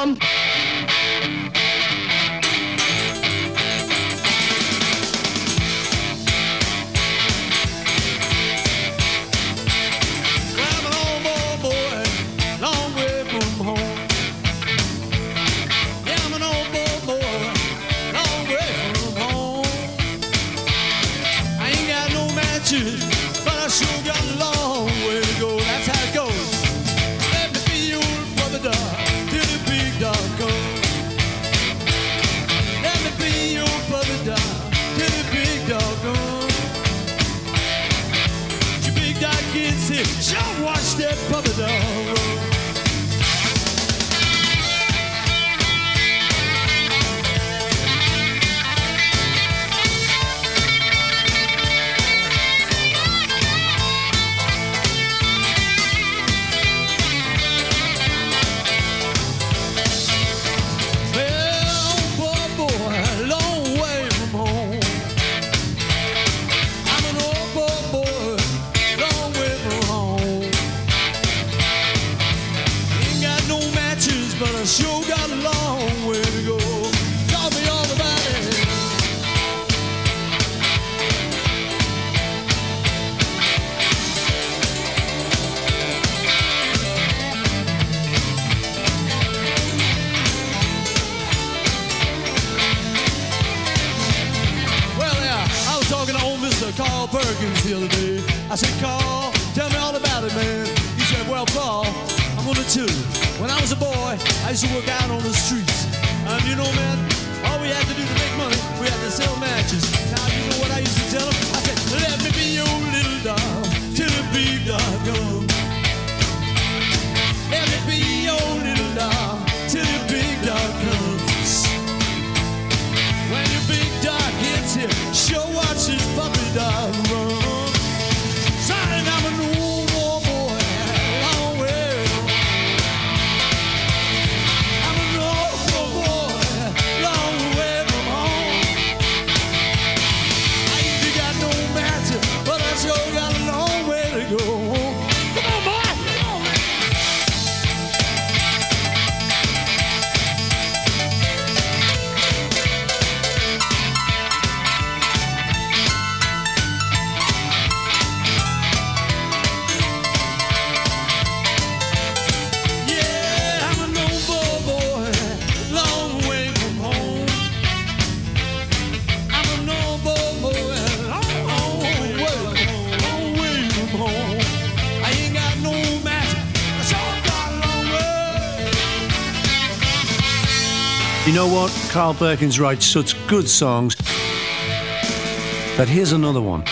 on. But I sure got a long way to go. Sure watch that puppy dog sure got a long way to go. Me. Well, yeah, I was talking to old Mr. Carl Perkins the other day. I said, Carl, tell me all about it, man. He said, Well, Paul, I'm gonna tell you. When I was a boy, I used to work out on the streets. Um, you know, man, all we had to do to make money, we had to sell matches. You know what? Carl Perkins writes such good songs. But here's another one.